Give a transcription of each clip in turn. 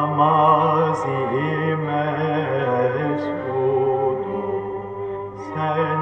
namaz-i mescudu sen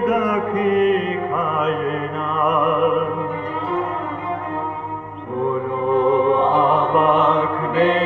দেখি খায় না। শোনো আবাক নেই।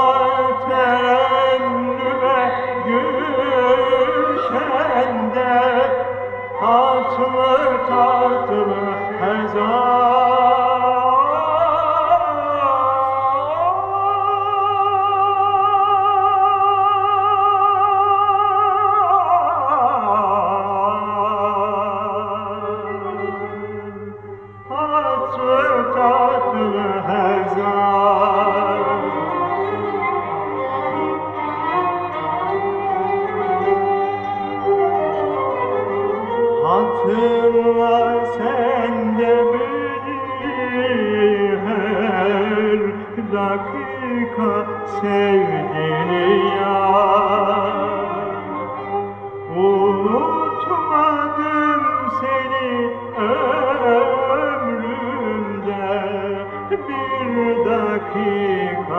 Aklım sende beni dakika sevdin ya Unutmadım seni ömrümde bir dakikayla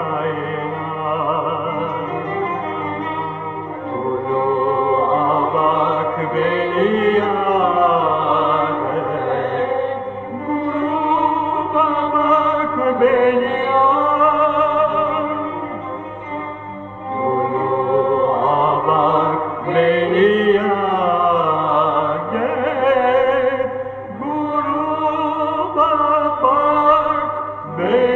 Amen.